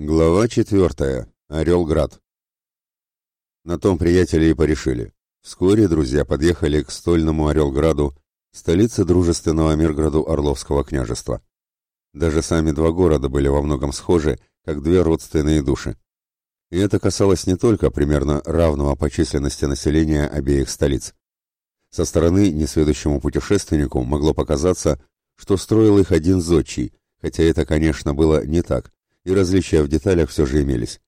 Глава четвертая. Орелград. На том приятели и порешили. Вскоре друзья подъехали к стольному Орелграду, столице дружественного мирграду Орловского княжества. Даже сами два города были во многом схожи, как две родственные души. И это касалось не только примерно равного по численности населения обеих столиц. Со стороны несведущему путешественнику могло показаться, что строил их один зодчий, хотя это, конечно, было не так – и различия в деталях все же имелись.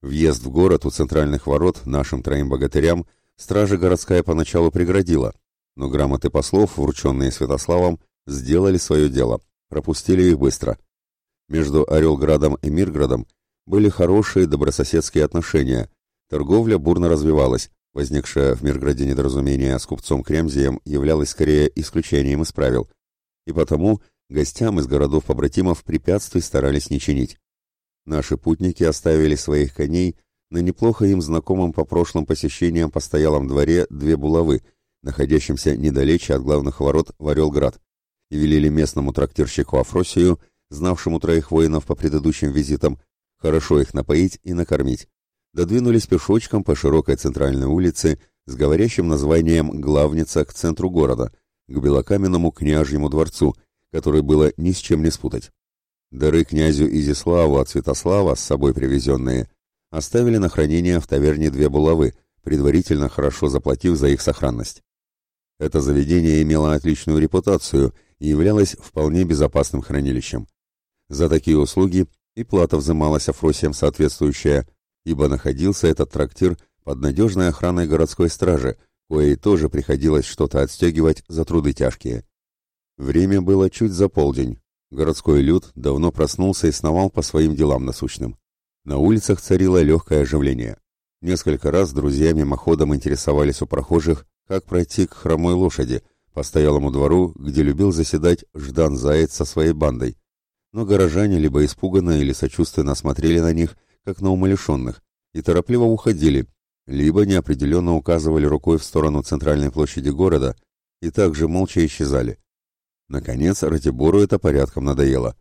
Въезд в город у центральных ворот нашим троим богатырям стража городская поначалу преградила, но грамоты послов, врученные Святославом, сделали свое дело, пропустили их быстро. Между Орелградом и Мирградом были хорошие добрососедские отношения, торговля бурно развивалась, возникшее в Мирграде недоразумение с купцом Кремзием являлось скорее исключением из правил, и потому гостям из городов-побратимов препятствий старались не чинить. Наши путники оставили своих коней на неплохо им знакомом по прошлым посещениям постоялом дворе две булавы, находящимся недалече от главных ворот в Орелград, и велели местному трактирщику Афросию, знавшему троих воинов по предыдущим визитам, хорошо их напоить и накормить. Додвинулись пешочком по широкой центральной улице с говорящим названием «Главница» к центру города, к белокаменному княжьему дворцу, который было ни с чем не спутать. Дары князю Изяславу от Святослава, с собой привезенные, оставили на хранение в таверне две булавы, предварительно хорошо заплатив за их сохранность. Это заведение имело отличную репутацию и являлось вполне безопасным хранилищем. За такие услуги и плата взималась Афросием соответствующая, ибо находился этот трактир под надежной охраной городской стражи, коей тоже приходилось что-то отстегивать за труды тяжкие. Время было чуть за полдень, Городской люд давно проснулся и сновал по своим делам насущным. На улицах царило легкое оживление. Несколько раз друзья мимоходом интересовались у прохожих, как пройти к хромой лошади, по стоялому двору, где любил заседать Ждан Заяц со своей бандой. Но горожане либо испуганно или сочувственно смотрели на них, как на умалишенных, и торопливо уходили, либо неопределенно указывали рукой в сторону центральной площади города и также молча исчезали. Наконец, Ратибору это порядком надоело.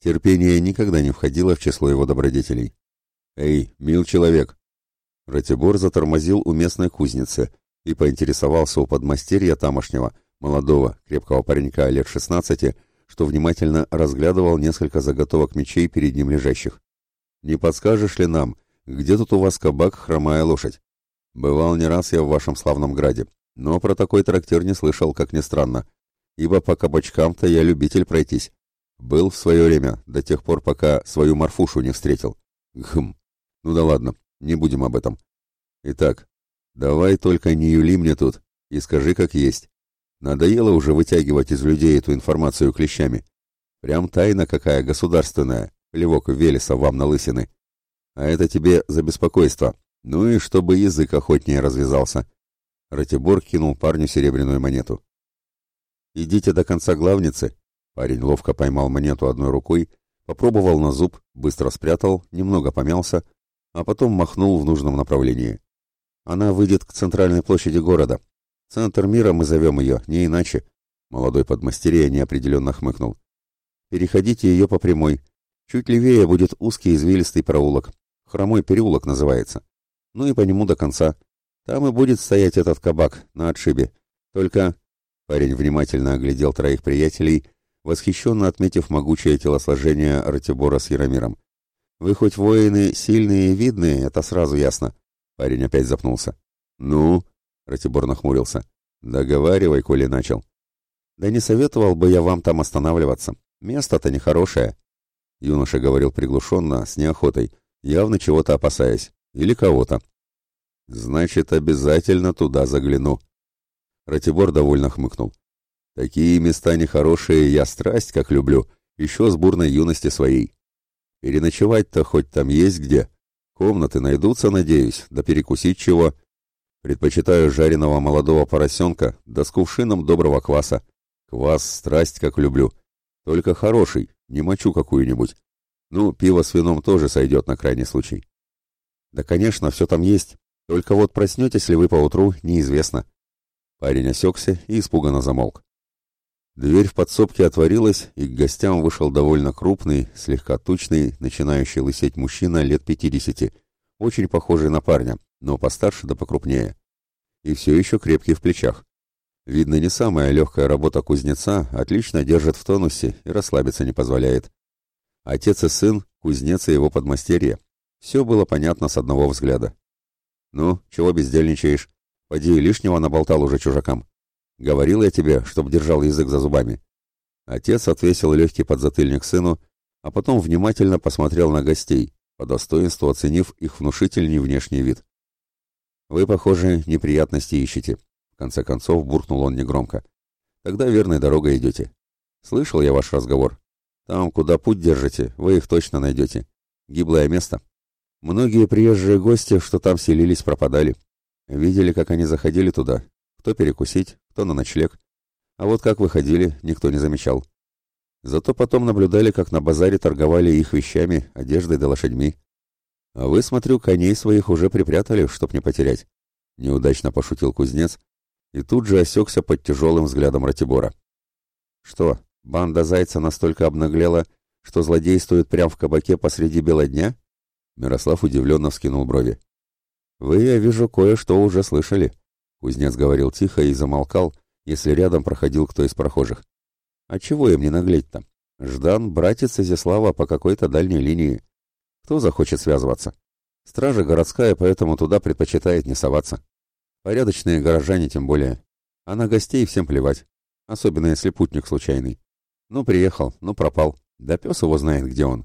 Терпение никогда не входило в число его добродетелей. «Эй, мил человек!» Ратибор затормозил у местной кузницы и поинтересовался у подмастерья тамошнего, молодого, крепкого паренька лет шестнадцати, что внимательно разглядывал несколько заготовок мечей перед ним лежащих. «Не подскажешь ли нам, где тут у вас кабак «Хромая лошадь»? Бывал не раз я в вашем славном граде, но про такой трактир не слышал, как ни странно ибо по кабачкам-то я любитель пройтись. Был в свое время, до тех пор, пока свою Марфушу не встретил. Гм. Ну да ладно, не будем об этом. Итак, давай только не юли мне тут и скажи как есть. Надоело уже вытягивать из людей эту информацию клещами. Прям тайна какая государственная, плевок Велеса вам на лысины. А это тебе за беспокойство. Ну и чтобы язык охотнее развязался. Ратибор кинул парню серебряную монету. «Идите до конца главницы». Парень ловко поймал монету одной рукой, попробовал на зуб, быстро спрятал, немного помялся, а потом махнул в нужном направлении. «Она выйдет к центральной площади города. Центр мира мы зовем ее, не иначе». Молодой подмастерье неопределенно хмыкнул. «Переходите ее по прямой. Чуть левее будет узкий извилистый проулок. Хромой переулок называется. Ну и по нему до конца. Там и будет стоять этот кабак, на отшибе. Только Парень внимательно оглядел троих приятелей, восхищенно отметив могучее телосложение Ратибора с Яромиром. «Вы хоть воины сильные и видные, это сразу ясно». Парень опять запнулся. «Ну?» — Ратибор нахмурился. «Договаривай, коли начал». «Да не советовал бы я вам там останавливаться. Место-то нехорошее». Юноша говорил приглушенно, с неохотой, явно чего-то опасаясь. Или кого-то. «Значит, обязательно туда загляну», Ратибор довольно хмыкнул. «Такие места нехорошие я страсть как люблю, еще с бурной юности своей. Переночевать-то хоть там есть где. Комнаты найдутся, надеюсь, да перекусить чего. Предпочитаю жареного молодого поросенка, да с кувшином доброго кваса. Квас страсть как люблю. Только хороший, не мочу какую-нибудь. Ну, пиво с вином тоже сойдет на крайний случай». «Да, конечно, все там есть. Только вот проснетесь ли вы поутру, неизвестно. Парень осекся и испуганно замолк. Дверь в подсобке отворилась, и к гостям вышел довольно крупный, слегка тучный, начинающий лысеть мужчина лет пятидесяти, очень похожий на парня, но постарше да покрупнее. И все еще крепкий в плечах. Видно, не самая легкая работа кузнеца отлично держит в тонусе и расслабиться не позволяет. Отец и сын, кузнец и его подмастерье. Все было понятно с одного взгляда. «Ну, чего бездельничаешь?» Поди, лишнего наболтал уже чужакам. Говорил я тебе, чтоб держал язык за зубами. Отец отвесил легкий подзатыльник сыну, а потом внимательно посмотрел на гостей, по достоинству оценив их внушительный внешний вид. «Вы, похоже, неприятности ищете», — в конце концов буркнул он негромко. «Тогда верной дорогой идете. Слышал я ваш разговор. Там, куда путь держите, вы их точно найдете. Гиблое место. Многие приезжие гости, что там селились, пропадали. Видели, как они заходили туда, кто перекусить, кто на ночлег. А вот как выходили, никто не замечал. Зато потом наблюдали, как на базаре торговали их вещами, одеждой да лошадьми. А вы, смотрю, коней своих уже припрятали, чтоб не потерять. Неудачно пошутил кузнец и тут же осекся под тяжелым взглядом Ратибора. Что, банда зайца настолько обнаглела, что злодействует прямо в кабаке посреди бела дня? Мирослав удивленно вскинул брови. «Вы, я вижу, кое-что уже слышали», — кузнец говорил тихо и замолкал, если рядом проходил кто из прохожих. «А чего им не наглеть-то? Ждан — братец Изяслава по какой-то дальней линии. Кто захочет связываться? Стража городская, поэтому туда предпочитает не соваться. Порядочные горожане тем более. А на гостей всем плевать, особенно если путник случайный. Ну, приехал, ну, пропал. Да пес его знает, где он.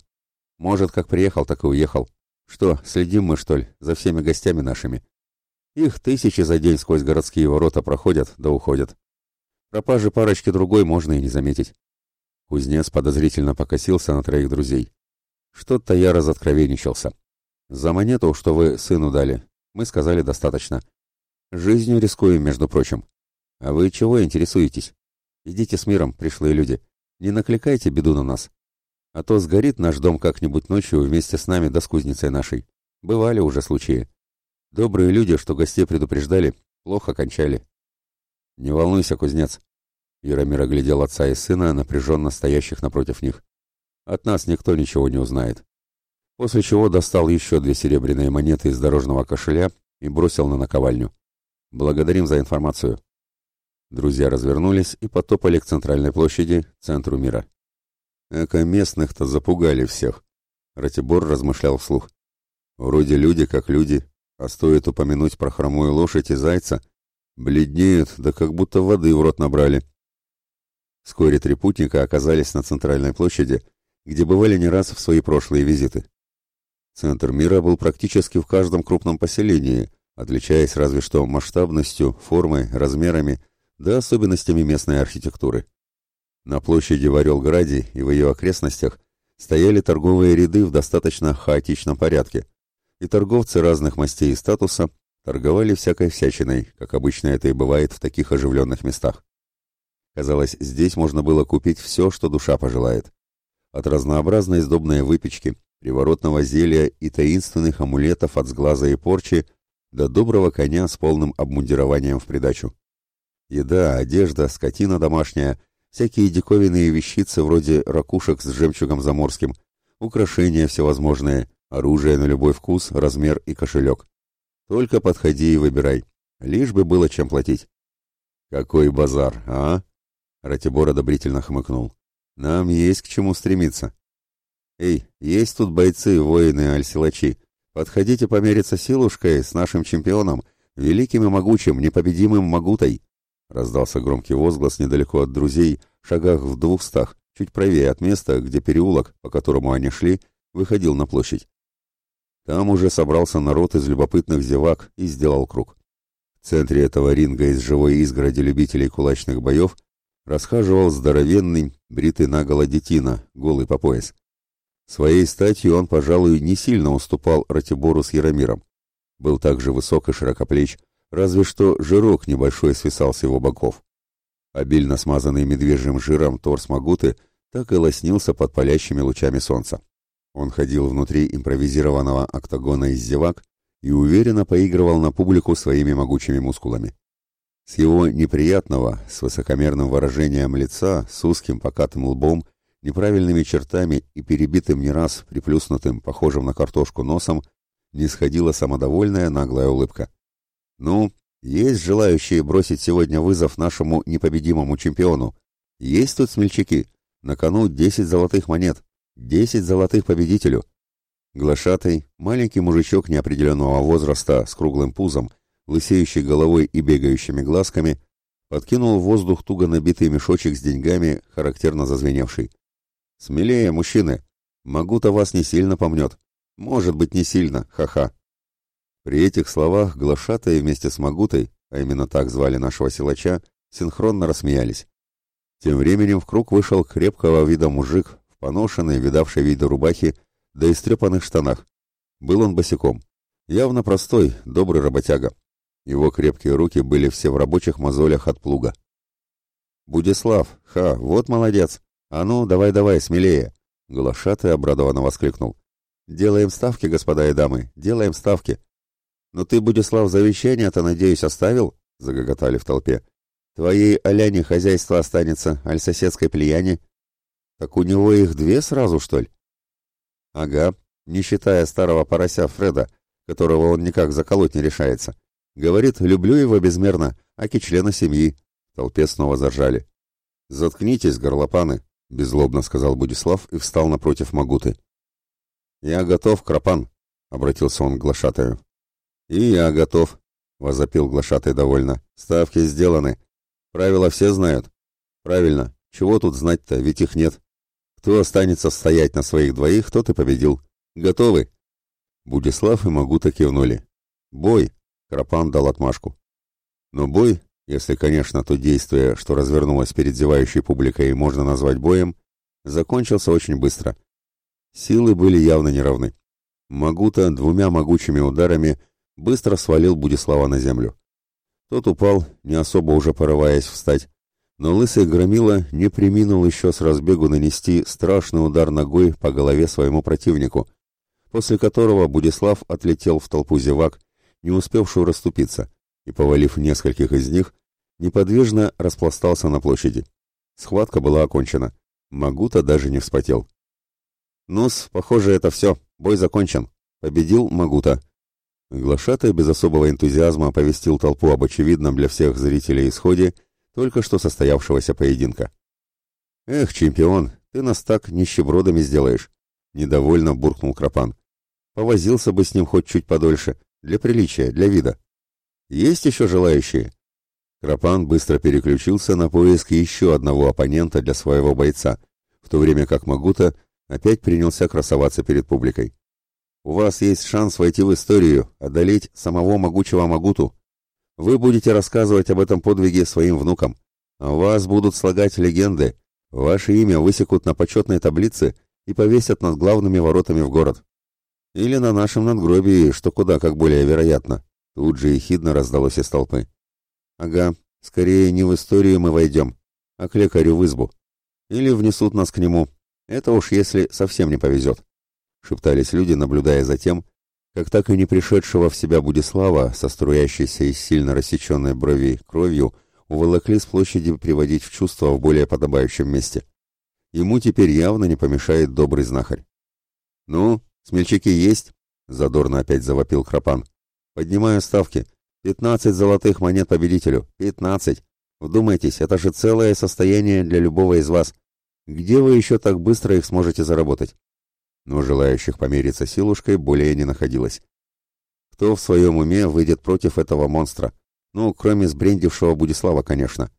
Может, как приехал, так и уехал. Что, следим мы, что ли, за всеми гостями нашими? Их тысячи за день сквозь городские ворота проходят да уходят. Пропажи парочки другой можно и не заметить. Кузнец подозрительно покосился на троих друзей. Что-то я разоткровенничался. За монету, что вы сыну дали, мы сказали достаточно. Жизнью рискуем, между прочим. А вы чего интересуетесь? Идите с миром, пришлые люди. Не накликайте беду на нас. А то сгорит наш дом как-нибудь ночью вместе с нами да с кузницей нашей. Бывали уже случаи. Добрые люди, что гостей предупреждали, плохо кончали. Не волнуйся, кузнец. Яромир оглядел отца и сына, напряженно стоящих напротив них. От нас никто ничего не узнает. После чего достал еще две серебряные монеты из дорожного кошеля и бросил на наковальню. Благодарим за информацию. Друзья развернулись и потопали к центральной площади, центру мира. Эко местных-то запугали всех. Ратибор размышлял вслух. Вроде люди как люди, а стоит упомянуть про хромую лошадь и зайца, бледнеют, да как будто воды в рот набрали. Вскоре три путника оказались на центральной площади, где бывали не раз в свои прошлые визиты. Центр мира был практически в каждом крупном поселении, отличаясь разве что масштабностью, формой, размерами, да особенностями местной архитектуры. На площади в Орелграде и в ее окрестностях стояли торговые ряды в достаточно хаотичном порядке, и торговцы разных мастей и статуса торговали всякой всячиной, как обычно это и бывает в таких оживленных местах. Казалось, здесь можно было купить все, что душа пожелает. От разнообразной сдобной выпечки, приворотного зелья и таинственных амулетов от сглаза и порчи до доброго коня с полным обмундированием в придачу. Еда, одежда, скотина домашняя всякие диковинные вещицы вроде ракушек с жемчугом заморским, украшения всевозможные, оружие на любой вкус, размер и кошелек. Только подходи и выбирай, лишь бы было чем платить. «Какой базар, а?» Ратибор одобрительно хмыкнул. «Нам есть к чему стремиться». «Эй, есть тут бойцы, воины, альсилачи. Подходите помериться силушкой с нашим чемпионом, великим и могучим, непобедимым Магутой. Раздался громкий возглас недалеко от друзей, в шагах в двухстах, чуть правее от места, где переулок, по которому они шли, выходил на площадь. Там уже собрался народ из любопытных зевак и сделал круг. В центре этого ринга из живой изгороди любителей кулачных боев расхаживал здоровенный, бритый наголо детина, голый по пояс. Своей статью он, пожалуй, не сильно уступал Ратибору с Яромиром. Был также высок и широкоплеч, разве что жирок небольшой свисал с его боков. Обильно смазанный медвежьим жиром торс Магуты так и лоснился под палящими лучами солнца. Он ходил внутри импровизированного октагона из зевак и уверенно поигрывал на публику своими могучими мускулами. С его неприятного, с высокомерным выражением лица, с узким покатым лбом, неправильными чертами и перебитым не раз приплюснутым, похожим на картошку носом, не сходила самодовольная наглая улыбка. «Ну, есть желающие бросить сегодня вызов нашему непобедимому чемпиону? Есть тут смельчаки? На кону 10 золотых монет. 10 золотых победителю». Глашатый, маленький мужичок неопределенного возраста с круглым пузом, лысеющей головой и бегающими глазками, подкинул в воздух туго набитый мешочек с деньгами, характерно зазвеневший. «Смелее, мужчины! Могу-то вас не сильно помнет. Может быть, не сильно, ха-ха!» При этих словах глашатай вместе с Магутой, а именно так звали нашего силача, синхронно рассмеялись. Тем временем в круг вышел крепкого вида мужик в поношенной, видавшей виды рубахе, да и стрепанных штанах. Был он босиком. Явно простой, добрый работяга. Его крепкие руки были все в рабочих мозолях от плуга. «Будислав, ха, вот молодец! А ну, давай-давай, смелее!» Глашатый обрадованно воскликнул. «Делаем ставки, господа и дамы, делаем ставки!» Но ты, Будислав, завещание-то, надеюсь, оставил?» — загоготали в толпе. «Твоей Аляне хозяйство останется, аль соседской плеяне». «Так у него их две сразу, что ли?» «Ага, не считая старого порося Фреда, которого он никак заколоть не решается. Говорит, люблю его безмерно, аки члена семьи». В толпе снова заржали. «Заткнитесь, горлопаны», — беззлобно сказал Будислав и встал напротив Магуты. «Я готов, Крапан», — обратился он к глашатаю. «И я готов», — возопил глашатый довольно. «Ставки сделаны. Правила все знают». «Правильно. Чего тут знать-то, ведь их нет. Кто останется стоять на своих двоих, тот и победил. Готовы?» Будислав и Магута кивнули. «Бой!» — Крапан дал отмашку. Но бой, если, конечно, то действие, что развернулось перед зевающей публикой, можно назвать боем, закончился очень быстро. Силы были явно неравны. Магута двумя могучими ударами быстро свалил Будислава на землю. Тот упал, не особо уже порываясь встать, но лысый громила не приминул еще с разбегу нанести страшный удар ногой по голове своему противнику, после которого Будислав отлетел в толпу зевак, не успевшую расступиться, и, повалив нескольких из них, неподвижно распластался на площади. Схватка была окончена. Магута даже не вспотел. «Ну-с, похоже, это все. Бой закончен. Победил Магута», Глашатай без особого энтузиазма повестил толпу об очевидном для всех зрителей исходе только что состоявшегося поединка. «Эх, чемпион, ты нас так нищебродами сделаешь!» — недовольно буркнул Крапан. «Повозился бы с ним хоть чуть подольше, для приличия, для вида. Есть еще желающие?» Крапан быстро переключился на поиск еще одного оппонента для своего бойца, в то время как Магута опять принялся красоваться перед публикой. У вас есть шанс войти в историю, одолеть самого могучего Магуту. Вы будете рассказывать об этом подвиге своим внукам. О вас будут слагать легенды. Ваше имя высекут на почетной таблице и повесят над главными воротами в город. Или на нашем надгробии, что куда как более вероятно. Тут же ехидно раздалось из толпы. Ага, скорее не в историю мы войдем, а к лекарю в избу. Или внесут нас к нему. Это уж если совсем не повезет. — шептались люди, наблюдая за тем, как так и не пришедшего в себя Будислава со струящейся из сильно рассеченной брови кровью уволокли с площади приводить в чувство в более подобающем месте. Ему теперь явно не помешает добрый знахарь. «Ну, смельчаки есть?» — задорно опять завопил Крапан. «Поднимаю ставки. Пятнадцать золотых монет победителю. Пятнадцать. Вдумайтесь, это же целое состояние для любого из вас. Где вы еще так быстро их сможете заработать?» но желающих помериться силушкой более не находилось. Кто в своем уме выйдет против этого монстра? Ну, кроме сбрендившего Будислава, конечно.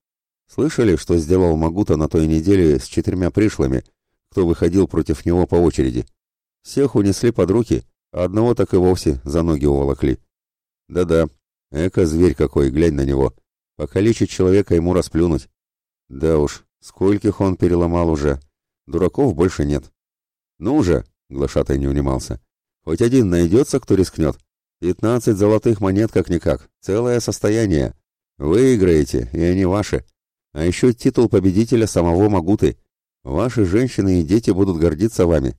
Слышали, что сделал Магута на той неделе с четырьмя пришлыми, кто выходил против него по очереди? Всех унесли под руки, а одного так и вовсе за ноги уволокли. Да-да, эко-зверь какой, глянь на него. Покалечить человека ему расплюнуть. Да уж, скольких он переломал уже. Дураков больше нет. Ну же, Глашатай не унимался. «Хоть один найдется, кто рискнет. Пятнадцать золотых монет как-никак. Целое состояние. Выиграете, и они ваши. А еще титул победителя самого Магуты. Ваши женщины и дети будут гордиться вами.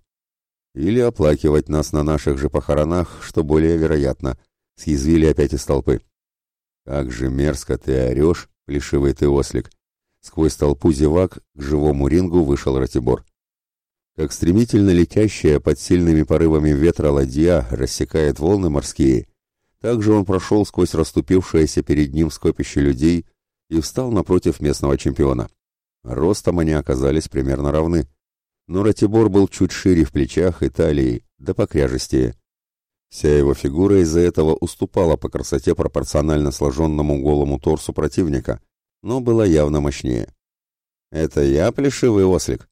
Или оплакивать нас на наших же похоронах, что более вероятно», — съязвили опять из толпы. «Как же мерзко ты орешь, плешивый ты ослик!» Сквозь толпу зевак к живому рингу вышел Ратибор как стремительно летящая под сильными порывами ветра ладья рассекает волны морские. Так же он прошел сквозь расступившееся перед ним скопище людей и встал напротив местного чемпиона. Ростом они оказались примерно равны. Но Ратибор был чуть шире в плечах и талии, да покряжестее. Вся его фигура из-за этого уступала по красоте пропорционально сложенному голому торсу противника, но была явно мощнее. «Это я, плешивый ослик?»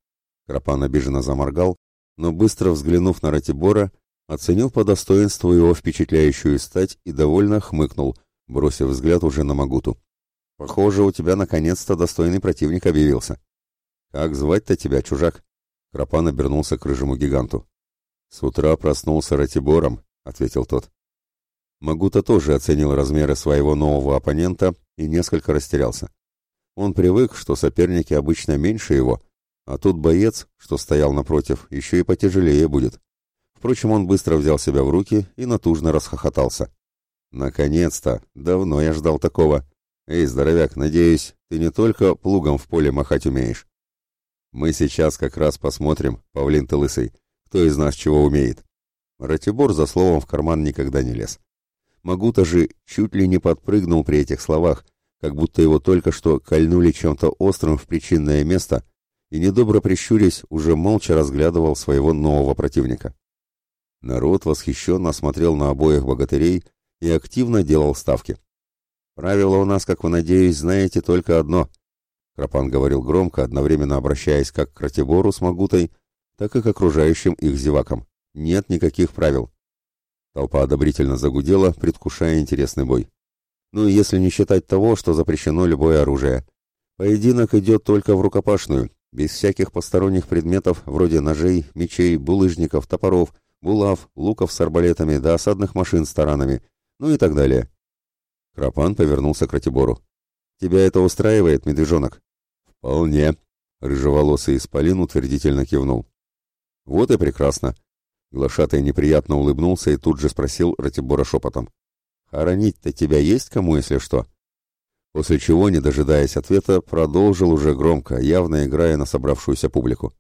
Крапан обиженно заморгал, но быстро взглянув на Ратибора, оценил по достоинству его впечатляющую стать и довольно хмыкнул, бросив взгляд уже на Магуту. «Похоже, у тебя наконец-то достойный противник объявился». «Как звать-то тебя, чужак?» Крапан обернулся к рыжему гиганту. «С утра проснулся Ратибором», — ответил тот. Магута тоже оценил размеры своего нового оппонента и несколько растерялся. Он привык, что соперники обычно меньше его, а тут боец, что стоял напротив, еще и потяжелее будет. Впрочем, он быстро взял себя в руки и натужно расхохотался. «Наконец-то! Давно я ждал такого! Эй, здоровяк, надеюсь, ты не только плугом в поле махать умеешь?» «Мы сейчас как раз посмотрим, павлин ты лысый, кто из нас чего умеет». Ратибор за словом в карман никогда не лез. Магута же чуть ли не подпрыгнул при этих словах, как будто его только что кольнули чем-то острым в причинное место, и, недобро прищурясь, уже молча разглядывал своего нового противника. Народ восхищенно смотрел на обоих богатырей и активно делал ставки. «Правило у нас, как вы, надеюсь, знаете только одно», — Крапан говорил громко, одновременно обращаясь как к Ратибору с Магутой, так и к окружающим их зевакам. «Нет никаких правил». Толпа одобрительно загудела, предвкушая интересный бой. Ну и если не считать того, что запрещено любое оружие. Поединок идет только в рукопашную, без всяких посторонних предметов вроде ножей, мечей, булыжников, топоров, булав, луков с арбалетами до да осадных машин с таранами, ну и так далее. Крапан повернулся к Ратибору. «Тебя это устраивает, медвежонок?» «Вполне», — рыжеволосый исполин утвердительно кивнул. «Вот и прекрасно». Глашатый неприятно улыбнулся и тут же спросил Ратибора шепотом. «Хоронить-то тебя есть кому, если что?» После чего, не дожидаясь ответа, продолжил уже громко, явно играя на собравшуюся публику.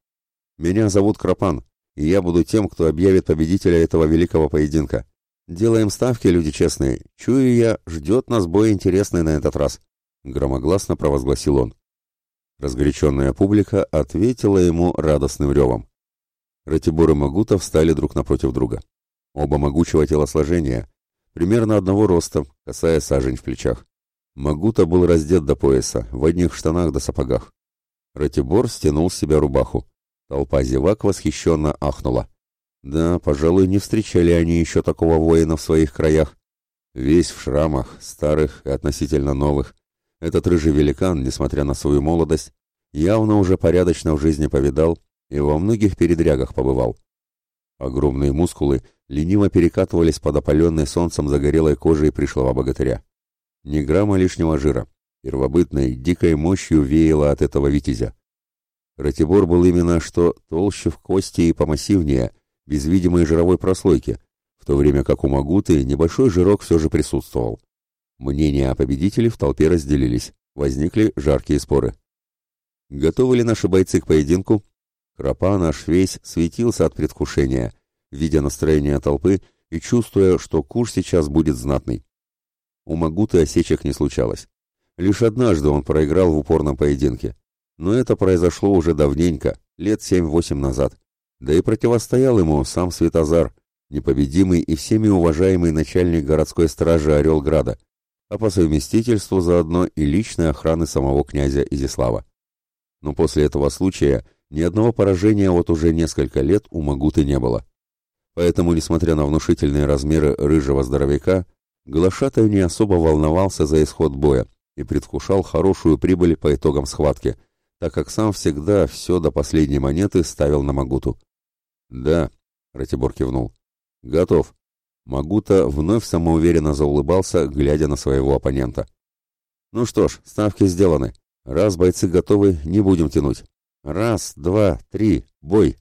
«Меня зовут Крапан, и я буду тем, кто объявит победителя этого великого поединка. Делаем ставки, люди честные. Чую я, ждет нас бой интересный на этот раз», — громогласно провозгласил он. Разгоряченная публика ответила ему радостным ревом. Ратибор и Магутов стали друг напротив друга. Оба могучего телосложения, примерно одного роста, касая сажень в плечах. Магута был раздет до пояса, в одних штанах до сапогах. Ратибор стянул с себя рубаху. Толпа зевак восхищенно ахнула. Да, пожалуй, не встречали они еще такого воина в своих краях. Весь в шрамах, старых и относительно новых. Этот рыжий великан, несмотря на свою молодость, явно уже порядочно в жизни повидал и во многих передрягах побывал. Огромные мускулы лениво перекатывались под опаленной солнцем загорелой кожей пришлого богатыря. Ни грамма лишнего жира. Первобытной, дикой мощью веяло от этого витязя. Ратибор был именно что толще в кости и помассивнее, без видимой жировой прослойки, в то время как у Магуты небольшой жирок все же присутствовал. Мнения о победителе в толпе разделились. Возникли жаркие споры. Готовы ли наши бойцы к поединку? Кропа наш весь светился от предвкушения, видя настроение толпы и чувствуя, что курс сейчас будет знатный. У Магуты осечек не случалось. Лишь однажды он проиграл в упорном поединке. Но это произошло уже давненько, лет 7-8 назад. Да и противостоял ему сам Святозар, непобедимый и всеми уважаемый начальник городской стражи Орелграда, а по совместительству заодно и личной охраны самого князя Изислава. Но после этого случая ни одного поражения вот уже несколько лет у Магуты не было. Поэтому, несмотря на внушительные размеры рыжего здоровяка, Глашатай не особо волновался за исход боя и предвкушал хорошую прибыль по итогам схватки, так как сам всегда все до последней монеты ставил на Магуту. «Да», — Ратибор кивнул, — «готов». Магута вновь самоуверенно заулыбался, глядя на своего оппонента. «Ну что ж, ставки сделаны. Раз бойцы готовы, не будем тянуть. Раз, два, три, бой!»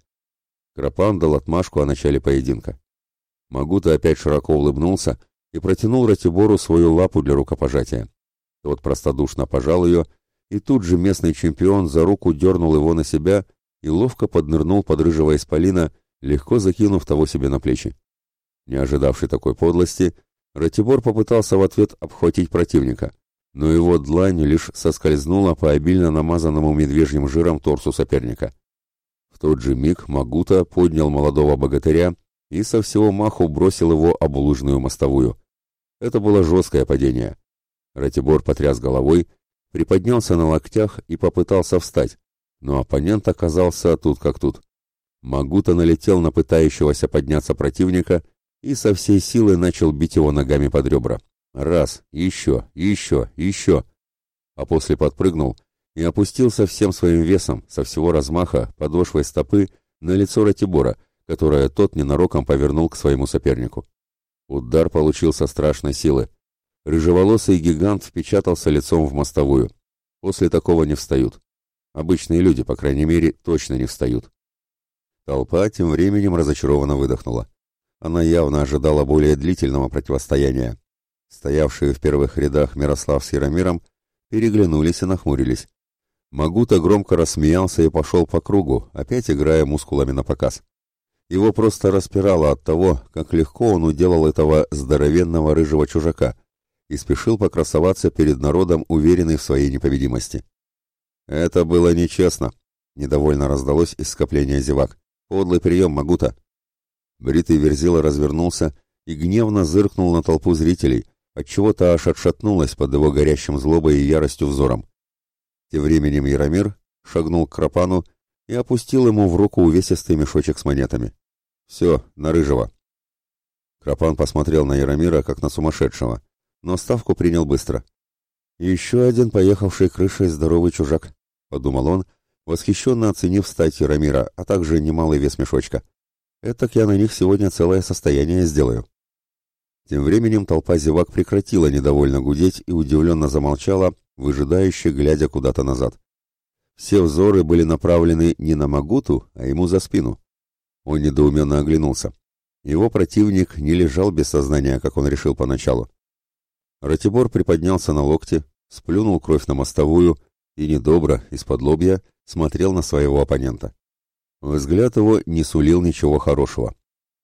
Крапан дал отмашку о начале поединка. Магута опять широко улыбнулся, и протянул Ратибору свою лапу для рукопожатия. Тот простодушно пожал ее, и тут же местный чемпион за руку дернул его на себя и ловко поднырнул под рыжего исполина, легко закинув того себе на плечи. Не ожидавший такой подлости, Ратибор попытался в ответ обхватить противника, но его длань лишь соскользнула по обильно намазанному медвежьим жиром торсу соперника. В тот же миг Магута поднял молодого богатыря и со всего маху бросил его об улужную мостовую. Это было жесткое падение. Ратибор потряс головой, приподнялся на локтях и попытался встать, но оппонент оказался тут как тут. Магута налетел на пытающегося подняться противника и со всей силы начал бить его ногами под ребра. Раз, еще, еще, еще. А после подпрыгнул и опустился всем своим весом, со всего размаха, подошвой стопы, на лицо Ратибора — которое тот ненароком повернул к своему сопернику. Удар получился страшной силы. Рыжеволосый гигант впечатался лицом в мостовую. После такого не встают. Обычные люди, по крайней мере, точно не встают. Толпа тем временем разочарованно выдохнула. Она явно ожидала более длительного противостояния. Стоявшие в первых рядах Мирослав с Яромиром переглянулись и нахмурились. Магута громко рассмеялся и пошел по кругу, опять играя мускулами на показ. Его просто распирало от того, как легко он уделал этого здоровенного рыжего чужака и спешил покрасоваться перед народом, уверенный в своей непобедимости. «Это было нечестно», — недовольно раздалось из скопления зевак. «Подлый прием, Магута!» Бритый Верзила развернулся и гневно зыркнул на толпу зрителей, отчего-то аж отшатнулась под его горящим злобой и яростью взором. Тем временем Яромир шагнул к Крапану и опустил ему в руку увесистый мешочек с монетами. «Все, на рыжего». Крапан посмотрел на Яромира, как на сумасшедшего, но ставку принял быстро. «Еще один поехавший крышей здоровый чужак», — подумал он, восхищенно оценив стать Яромира, а также немалый вес мешочка. «Этак я на них сегодня целое состояние сделаю». Тем временем толпа зевак прекратила недовольно гудеть и удивленно замолчала, выжидающе глядя куда-то назад. Все взоры были направлены не на Магуту, а ему за спину. Он недоуменно оглянулся. Его противник не лежал без сознания, как он решил поначалу. Ратибор приподнялся на локте, сплюнул кровь на мостовую и недобро, из-под лобья, смотрел на своего оппонента. Взгляд его не сулил ничего хорошего.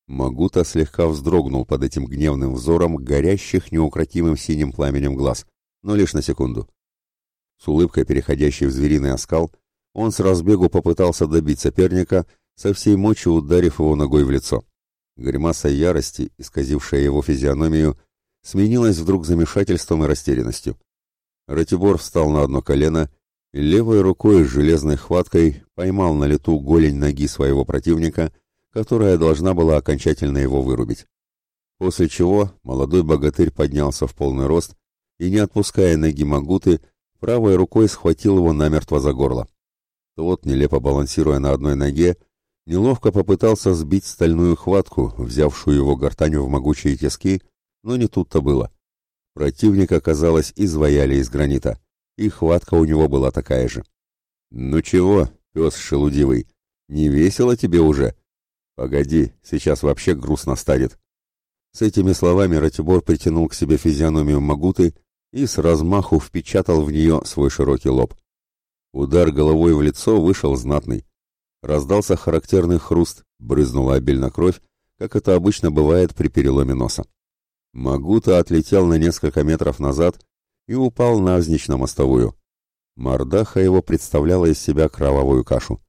Магута слегка вздрогнул под этим гневным взором горящих неукротимым синим пламенем глаз, но лишь на секунду. С улыбкой, переходящей в звериный оскал, он с разбегу попытался добить соперника, со всей мочи ударив его ногой в лицо. Гримаса ярости, исказившая его физиономию, сменилась вдруг замешательством и растерянностью. Ратибор встал на одно колено и левой рукой с железной хваткой поймал на лету голень ноги своего противника, которая должна была окончательно его вырубить. После чего молодой богатырь поднялся в полный рост и, не отпуская ноги Магуты, правой рукой схватил его намертво за горло. Тот, нелепо балансируя на одной ноге, неловко попытался сбить стальную хватку, взявшую его гортань в могучие тиски, но не тут-то было. Противник казалось, изваяли из гранита, и хватка у него была такая же. «Ну чего, пес шелудивый, не весело тебе уже? Погоди, сейчас вообще грустно станет». С этими словами Ратибор притянул к себе физиономию Магуты и с размаху впечатал в нее свой широкий лоб. Удар головой в лицо вышел знатный. Раздался характерный хруст, брызнула обильно кровь, как это обычно бывает при переломе носа. Магута отлетел на несколько метров назад и упал навзничь на мостовую. Мордаха его представляла из себя кровавую кашу.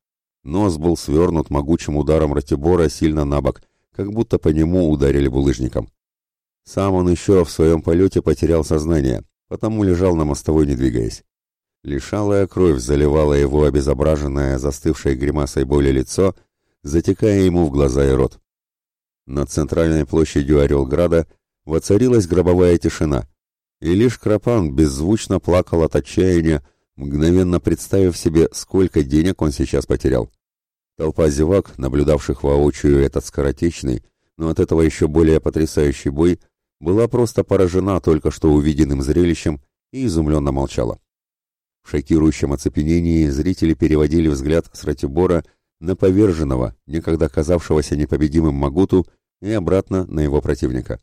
Нос был свернут могучим ударом Ратибора сильно на бок, как будто по нему ударили булыжником. Сам он еще в своем полете потерял сознание, потому лежал на мостовой, не двигаясь. Лишалая кровь заливала его обезображенное, застывшей гримасой боли лицо, затекая ему в глаза и рот. На центральной площадью Орелграда воцарилась гробовая тишина, и лишь Крапан беззвучно плакал от отчаяния, мгновенно представив себе, сколько денег он сейчас потерял. Толпа зевак, наблюдавших воочию этот скоротечный, но от этого еще более потрясающий бой, была просто поражена только что увиденным зрелищем и изумленно молчала. В шокирующем оцепенении зрители переводили взгляд с Ратибора на поверженного, некогда казавшегося непобедимым Магуту, и обратно на его противника.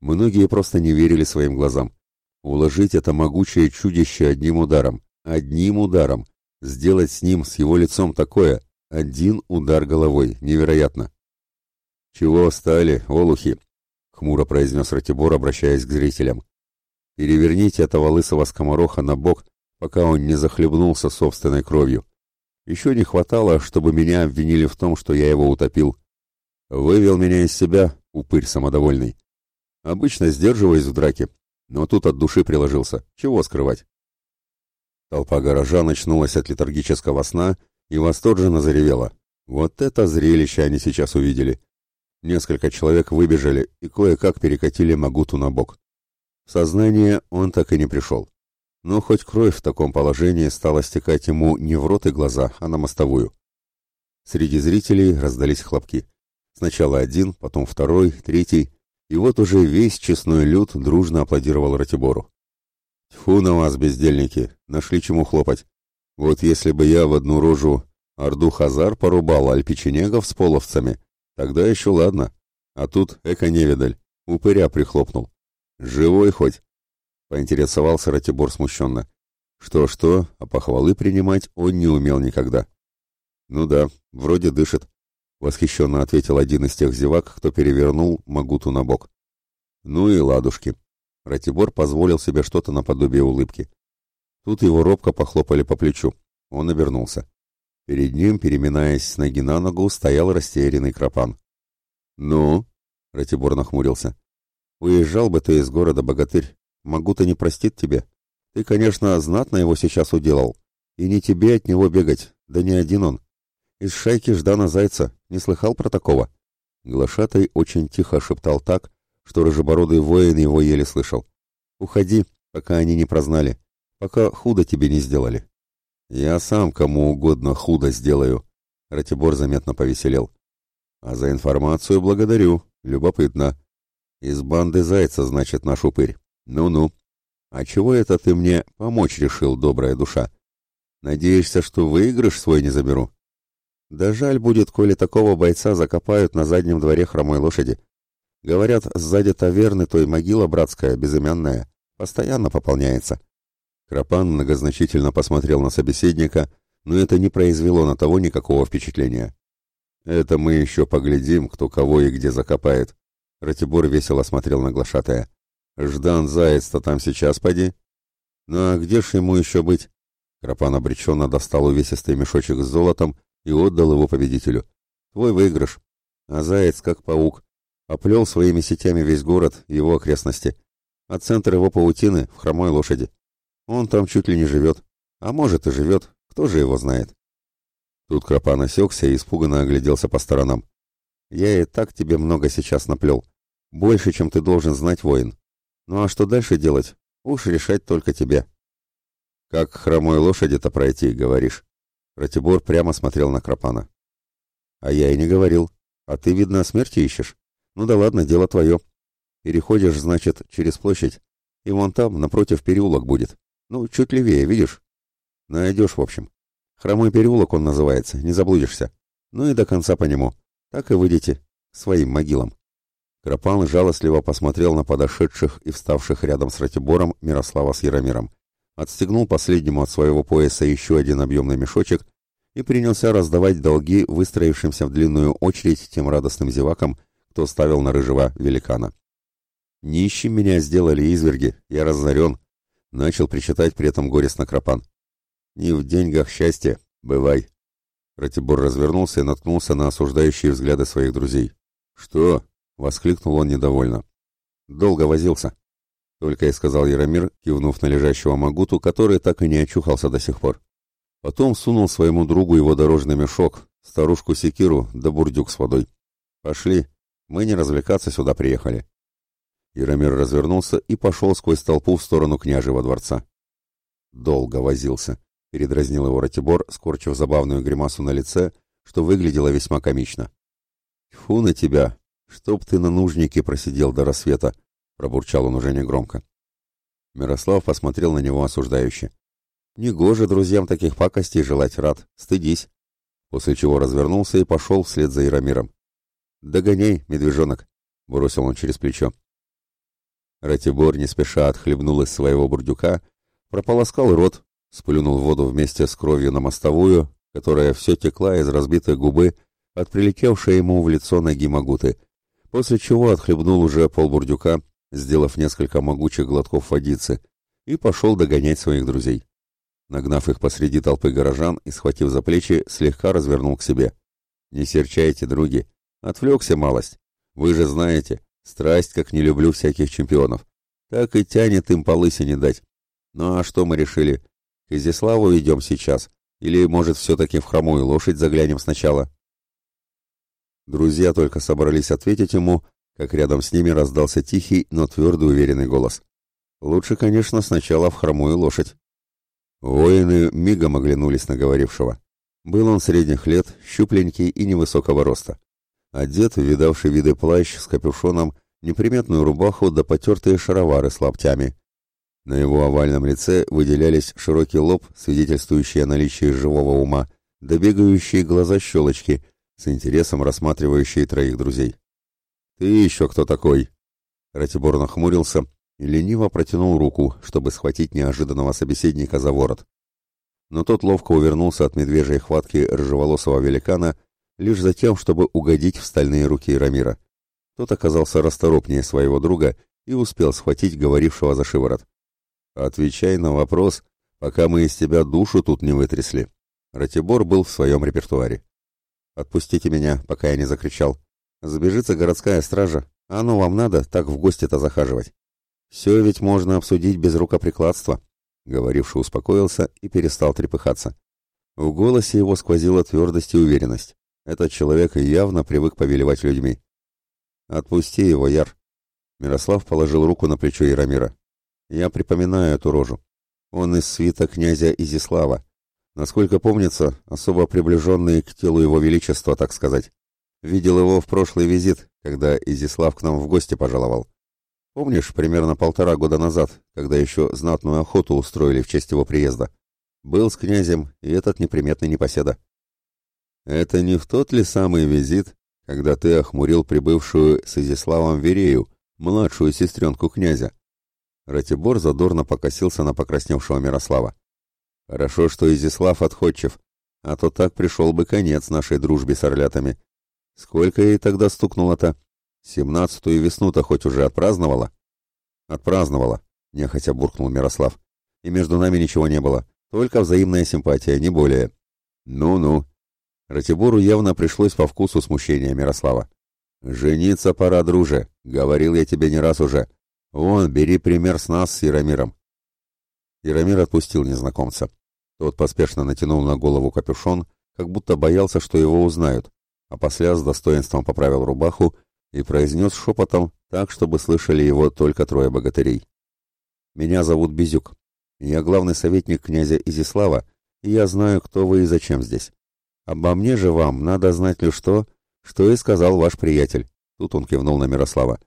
Многие просто не верили своим глазам. Уложить это могучее чудище одним ударом, одним ударом, сделать с ним, с его лицом такое, один удар головой, невероятно. «Чего стали, олухи?» хмуро произнес Ратибор, обращаясь к зрителям. «Переверните этого лысого скомороха на бок, пока он не захлебнулся собственной кровью. Еще не хватало, чтобы меня обвинили в том, что я его утопил. Вывел меня из себя, упырь самодовольный. Обычно сдерживаюсь в драке, но тут от души приложился. Чего скрывать?» Толпа гаража начнулась от литургического сна и восторженно заревела. «Вот это зрелище они сейчас увидели!» Несколько человек выбежали и кое-как перекатили Магуту на бок. В сознание он так и не пришел. Но хоть кровь в таком положении стала стекать ему не в рот и глаза, а на мостовую. Среди зрителей раздались хлопки. Сначала один, потом второй, третий. И вот уже весь честной люд дружно аплодировал Ратибору. «Тьфу на вас, бездельники! Нашли чему хлопать! Вот если бы я в одну рожу Орду Хазар порубал альпиченегов с половцами, Тогда еще ладно. А тут эко-невидаль. Упыря прихлопнул. Живой хоть? Поинтересовался Ратибор смущенно. Что-что, а похвалы принимать он не умел никогда. Ну да, вроде дышит. Восхищенно ответил один из тех зевак, кто перевернул Магуту на бок. Ну и ладушки. Ратибор позволил себе что-то наподобие улыбки. Тут его робко похлопали по плечу. Он обернулся. Перед ним, переминаясь с ноги на ногу, стоял растерянный Крапан. «Ну?» — Ратибор нахмурился. «Уезжал бы ты из города, богатырь. Могу-то не простит тебе. Ты, конечно, знатно его сейчас уделал. И не тебе от него бегать, да не один он. Из шайки Ждана Зайца. Не слыхал про такого?» Глашатай очень тихо шептал так, что рыжебородый воин его еле слышал. «Уходи, пока они не прознали, пока худо тебе не сделали». «Я сам кому угодно худо сделаю», — Ратибор заметно повеселел. «А за информацию благодарю. Любопытно. Из банды Зайца, значит, наш упырь. Ну-ну. А чего это ты мне помочь решил, добрая душа? Надеешься, что выигрыш свой не заберу?» «Да жаль будет, коли такого бойца закопают на заднем дворе хромой лошади. Говорят, сзади таверны той могила братская, безымянная, постоянно пополняется». Крапан многозначительно посмотрел на собеседника, но это не произвело на того никакого впечатления. «Это мы еще поглядим, кто кого и где закопает». Ратибор весело смотрел на глашатая. «Ждан Заяц-то там сейчас, поди». «Ну а где ж ему еще быть?» Крапан обреченно достал увесистый мешочек с золотом и отдал его победителю. «Твой выигрыш». А Заяц, как паук, оплел своими сетями весь город и его окрестности, а центр его паутины в хромой лошади. Он там чуть ли не живет. А может и живет, кто же его знает. Тут Крапан осекся и испуганно огляделся по сторонам. Я и так тебе много сейчас наплел. Больше, чем ты должен знать, воин. Ну а что дальше делать? Уж решать только тебе. Как хромой лошади-то пройти, говоришь? Ратибор прямо смотрел на Кропана. А я и не говорил. А ты, видно, смерти ищешь? Ну да ладно, дело твое. Переходишь, значит, через площадь. И вон там, напротив, переулок будет. Ну, чуть левее, видишь? Найдешь, в общем. Хромой переулок он называется, не заблудишься. Ну и до конца по нему. Так и выйдете к своим могилам. Крапан жалостливо посмотрел на подошедших и вставших рядом с Ратибором Мирослава с Яромиром, отстегнул последнему от своего пояса еще один объемный мешочек и принялся раздавать долги выстроившимся в длинную очередь тем радостным зевакам, кто ставил на рыжего великана. «Нищим меня сделали изверги, я разорен, Начал причитать при этом горестно Крапан. «Не в деньгах счастье, бывай». Ратибор развернулся и наткнулся на осуждающие взгляды своих друзей. «Что?» — воскликнул он недовольно. «Долго возился», — только и сказал Яромир, кивнув на лежащего Магуту, который так и не очухался до сих пор. Потом сунул своему другу его дорожный мешок, старушку Секиру да бурдюк с водой. «Пошли, мы не развлекаться сюда приехали». Ирамир развернулся и пошел сквозь толпу в сторону княжего дворца. «Долго возился», — передразнил его Ратибор, скорчив забавную гримасу на лице, что выглядело весьма комично. Фу на тебя! Чтоб ты на нужнике просидел до рассвета!» — пробурчал он уже негромко. Мирослав посмотрел на него осуждающе. «Негоже друзьям таких пакостей желать рад, стыдись!» После чего развернулся и пошел вслед за Ирамиром. «Догоняй, медвежонок!» — бросил он через плечо. Ратибор не спеша отхлебнул из своего бурдюка, прополоскал рот, сплюнул воду вместе с кровью на мостовую, которая все текла из разбитой губы от прилетевшей ему в лицо ноги Магуты, после чего отхлебнул уже полбурдюка, сделав несколько могучих глотков водицы, и пошел догонять своих друзей. Нагнав их посреди толпы горожан и схватив за плечи, слегка развернул к себе. «Не серчайте, други. Отвлекся малость. Вы же знаете, Страсть, как не люблю всяких чемпионов. Так и тянет им по лысине дать. Ну а что мы решили? К Изяславу идем сейчас? Или, может, все-таки в хромую лошадь заглянем сначала?» Друзья только собрались ответить ему, как рядом с ними раздался тихий, но твердо уверенный голос. «Лучше, конечно, сначала в хромую лошадь». Воины мигом оглянулись на говорившего. Был он средних лет, щупленький и невысокого роста одет в видавший виды плащ с капюшоном, неприметную рубаху да потертые шаровары с лаптями. На его овальном лице выделялись широкий лоб, свидетельствующий о наличии живого ума, да глаза-щелочки, с интересом рассматривающие троих друзей. «Ты еще кто такой?» Ратибор нахмурился и лениво протянул руку, чтобы схватить неожиданного собеседника за ворот. Но тот ловко увернулся от медвежьей хватки рыжеволосого великана лишь за тем, чтобы угодить в стальные руки Рамира. Тот оказался расторопнее своего друга и успел схватить говорившего за шиворот. «Отвечай на вопрос, пока мы из тебя душу тут не вытрясли». Ратибор был в своем репертуаре. «Отпустите меня, пока я не закричал. Забежится городская стража. А ну вам надо так в гости-то захаживать. Все ведь можно обсудить без рукоприкладства», — говоривший успокоился и перестал трепыхаться. В голосе его сквозила твердость и уверенность. Этот человек явно привык повелевать людьми. «Отпусти его, Яр!» Мирослав положил руку на плечо Яромира. «Я припоминаю эту рожу. Он из свита князя Изислава. Насколько помнится, особо приближенный к телу его величества, так сказать. Видел его в прошлый визит, когда Изислав к нам в гости пожаловал. Помнишь, примерно полтора года назад, когда еще знатную охоту устроили в честь его приезда? Был с князем, и этот неприметный непоседа. Это не в тот ли самый визит, когда ты охмурил прибывшую с Изиславом Верею, младшую сестренку князя? Ратибор задорно покосился на покрасневшего Мирослава. Хорошо, что Изислав отходчив, а то так пришел бы конец нашей дружбе с орлятами. Сколько ей тогда стукнуло-то? Семнадцатую весну-то хоть уже отпраздновала? Отпраздновала, нехотя буркнул Мирослав. И между нами ничего не было, только взаимная симпатия, не более. Ну-ну, Ратибору явно пришлось по вкусу смущения Мирослава. «Жениться пора, друже», — говорил я тебе не раз уже. «Вон, бери пример с нас, с Яромиром». Яромир отпустил незнакомца. Тот поспешно натянул на голову капюшон, как будто боялся, что его узнают, а после с достоинством поправил рубаху и произнес шепотом так, чтобы слышали его только трое богатырей. «Меня зовут Безюк. Я главный советник князя Изислава, и я знаю, кто вы и зачем здесь. Обо мне же вам надо знать лишь то, что и сказал ваш приятель. Тут он кивнул на Мирослава.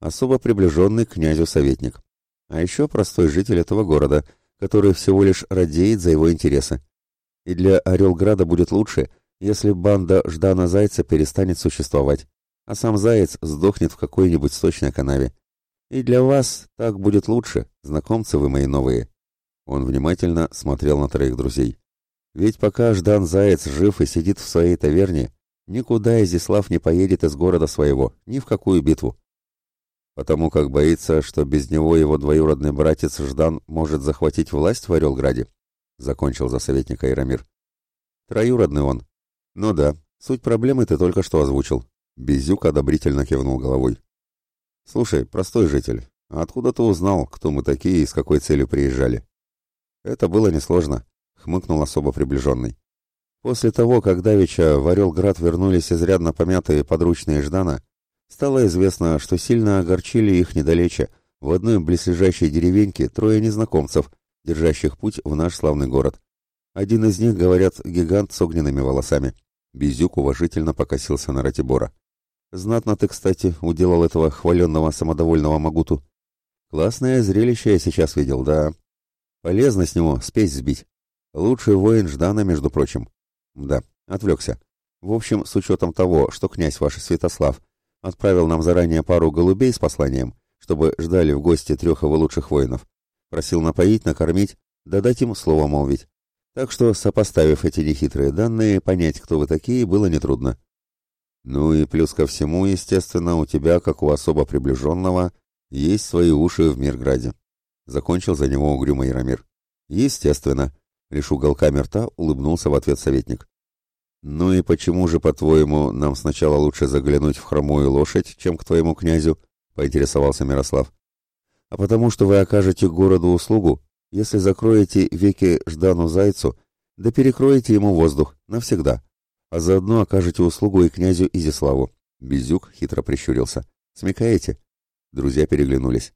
Особо приближенный к князю советник. А еще простой житель этого города, который всего лишь радеет за его интересы. И для Орелграда будет лучше, если банда Ждана Зайца перестанет существовать, а сам Заяц сдохнет в какой-нибудь сточной канаве. И для вас так будет лучше, знакомцы вы мои новые. Он внимательно смотрел на троих друзей. Ведь пока Ждан Заяц жив и сидит в своей таверне, никуда Изислав не поедет из города своего, ни в какую битву. Потому как боится, что без него его двоюродный братец Ждан может захватить власть в Орелграде, закончил за советника Ирамир. Троюродный он. Ну да, суть проблемы ты только что озвучил. Безюк одобрительно кивнул головой. Слушай, простой житель, а откуда ты узнал, кто мы такие и с какой целью приезжали? Это было несложно хмыкнул особо приближенный. После того, как Давича в Орелград вернулись изрядно помятые подручные Ждана, стало известно, что сильно огорчили их недалече, в одной близлежащей деревеньке трое незнакомцев, держащих путь в наш славный город. Один из них, говорят, гигант с огненными волосами. Безюк уважительно покосился на Ратибора. «Знатно ты, кстати, уделал этого хваленного самодовольного Магуту. Классное зрелище я сейчас видел, да. Полезно с него спесь сбить. Лучший воин Ждана, между прочим. Да, отвлекся. В общем, с учетом того, что князь ваш Святослав отправил нам заранее пару голубей с посланием, чтобы ждали в гости трех его лучших воинов, просил напоить, накормить, да дать им слово молвить. Так что, сопоставив эти нехитрые данные, понять, кто вы такие, было нетрудно. Ну и плюс ко всему, естественно, у тебя, как у особо приближенного, есть свои уши в Мирграде. Закончил за него угрюмый Яромир. Естественно, Лишь уголками рта улыбнулся в ответ советник. «Ну и почему же, по-твоему, нам сначала лучше заглянуть в хромую лошадь, чем к твоему князю?» — поинтересовался Мирослав. «А потому что вы окажете городу услугу, если закроете веки Ждану Зайцу, да перекроете ему воздух навсегда, а заодно окажете услугу и князю Изиславу». Безюк хитро прищурился. «Смекаете?» Друзья переглянулись.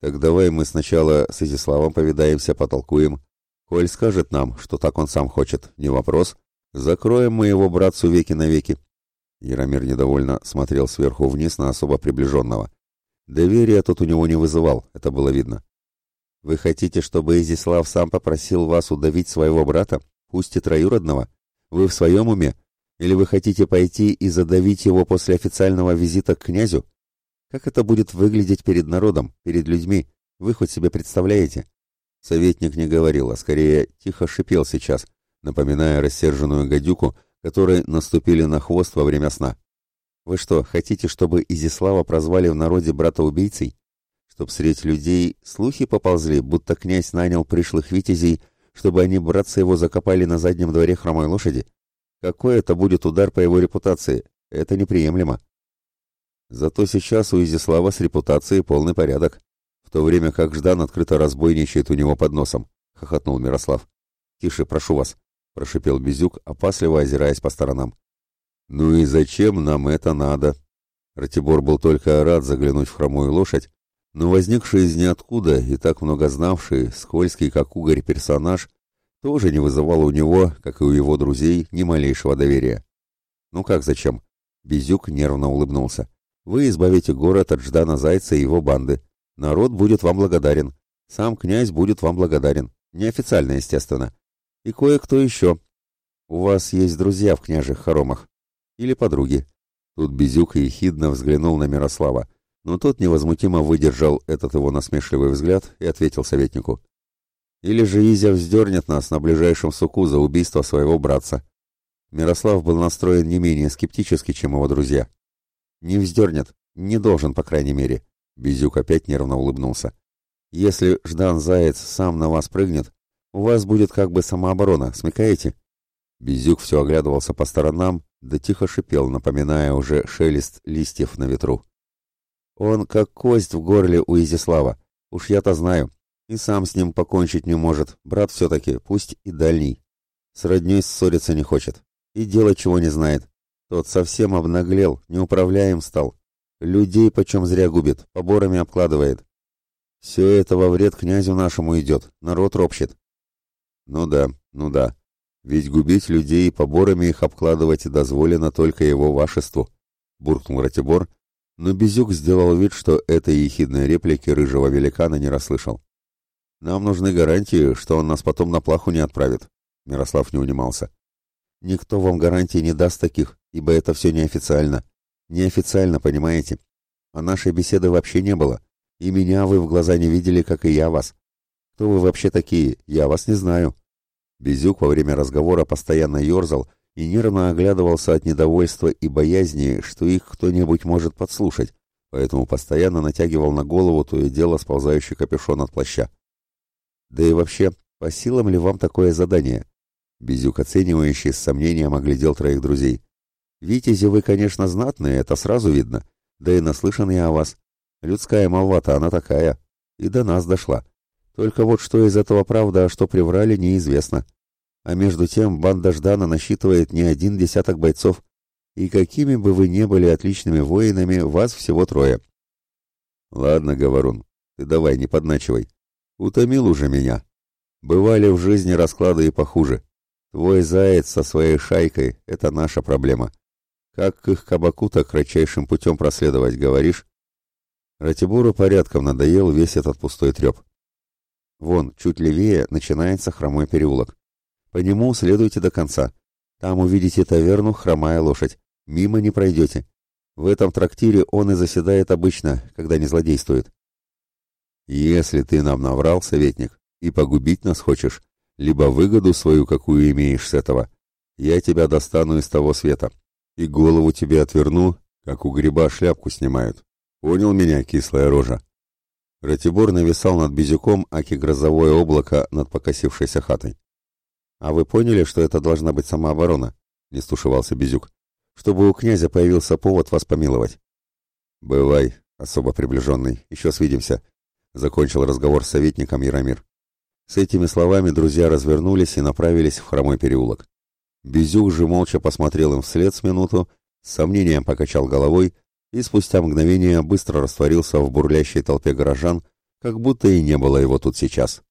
«Так давай мы сначала с Изиславом повидаемся, потолкуем, Коль скажет нам, что так он сам хочет, не вопрос. Закроем мы его братцу веки навеки. Яромир недовольно смотрел сверху вниз на особо приближенного. Доверия тот у него не вызывал, это было видно. «Вы хотите, чтобы Изислав сам попросил вас удавить своего брата, пусть и троюродного? Вы в своем уме? Или вы хотите пойти и задавить его после официального визита к князю? Как это будет выглядеть перед народом, перед людьми? Вы хоть себе представляете?» Советник не говорил, а скорее тихо шипел сейчас, напоминая рассерженную гадюку, которой наступили на хвост во время сна. «Вы что, хотите, чтобы Изислава прозвали в народе брата-убийцей? Чтоб средь людей слухи поползли, будто князь нанял пришлых витязей, чтобы они братца его закопали на заднем дворе хромой лошади? Какой это будет удар по его репутации? Это неприемлемо». Зато сейчас у Изислава с репутацией полный порядок то время как Ждан открыто разбойничает у него под носом, — хохотнул Мирослав. — Тише, прошу вас, — прошипел Безюк, опасливо озираясь по сторонам. — Ну и зачем нам это надо? Ратибор был только рад заглянуть в хромую лошадь, но возникший из ниоткуда и так много знавший, скользкий как угорь персонаж, тоже не вызывал у него, как и у его друзей, ни малейшего доверия. «Ну как зачем?» — Безюк нервно улыбнулся. «Вы избавите город от Ждана Зайца и его банды. Народ будет вам благодарен. Сам князь будет вам благодарен. Неофициально, естественно. И кое-кто еще. У вас есть друзья в княжих хоромах. Или подруги. Тут Безюк ехидно взглянул на Мирослава, но тот невозмутимо выдержал этот его насмешливый взгляд и ответил советнику. «Или же Изя вздернет нас на ближайшем суку за убийство своего братца». Мирослав был настроен не менее скептически, чем его друзья. «Не вздернет, не должен, по крайней мере. Безюк опять нервно улыбнулся. «Если Ждан Заяц сам на вас прыгнет, у вас будет как бы самооборона, смекаете?» Безюк все оглядывался по сторонам, да тихо шипел, напоминая уже шелест листьев на ветру. «Он как кость в горле у Изислава. Уж я-то знаю. И сам с ним покончить не может. Брат все-таки, пусть и дальний. С родней ссориться не хочет. И делать чего не знает. Тот совсем обнаглел, неуправляем стал. Людей почем зря губит, поборами обкладывает. Все это во вред князю нашему идет, народ ропщет. Ну да, ну да. Ведь губить людей и поборами их обкладывать дозволено только его вашеству, буркнул Ратибор, но Безюк сделал вид, что этой ехидной реплики рыжего великана не расслышал. Нам нужны гарантии, что он нас потом на плаху не отправит, Мирослав не унимался. Никто вам гарантий не даст таких, ибо это все неофициально. Неофициально, понимаете? А нашей беседы вообще не было. И меня вы в глаза не видели, как и я вас. Кто вы вообще такие? Я вас не знаю». Безюк во время разговора постоянно ерзал и нервно оглядывался от недовольства и боязни, что их кто-нибудь может подслушать, поэтому постоянно натягивал на голову то и дело сползающий капюшон от плаща. «Да и вообще, по силам ли вам такое задание?» Безюк, оценивающий, с сомнением оглядел троих друзей. Витязи вы, конечно, знатные, это сразу видно, да и наслышаны я о вас. Людская молва-то она такая, и до нас дошла. Только вот что из этого правда, а что приврали, неизвестно. А между тем банда Ждана насчитывает не один десяток бойцов, и какими бы вы ни были отличными воинами, вас всего трое. Ладно, Говорун, ты давай не подначивай. Утомил уже меня. Бывали в жизни расклады и похуже. Твой заяц со своей шайкой — это наша проблема. Как к их кабаку так кратчайшим путем проследовать, говоришь? Ратибуру порядком надоел весь этот пустой треп. Вон, чуть левее, начинается хромой переулок. По нему следуйте до конца. Там увидите таверну «Хромая лошадь». Мимо не пройдете. В этом трактире он и заседает обычно, когда не злодействует. Если ты нам наврал, советник, и погубить нас хочешь, либо выгоду свою, какую имеешь с этого, я тебя достану из того света, и голову тебе отверну, как у гриба шляпку снимают. Понял меня, кислая рожа?» Ратибор нависал над Безюком аки грозовое облако над покосившейся хатой. «А вы поняли, что это должна быть самооборона?» — не стушевался Безюк. «Чтобы у князя появился повод вас помиловать». «Бывай, особо приближенный, еще свидимся», — закончил разговор с советником Яромир. С этими словами друзья развернулись и направились в хромой переулок. Безюк же молча посмотрел им вслед с минуту, с сомнением покачал головой и спустя мгновение быстро растворился в бурлящей толпе горожан, как будто и не было его тут сейчас.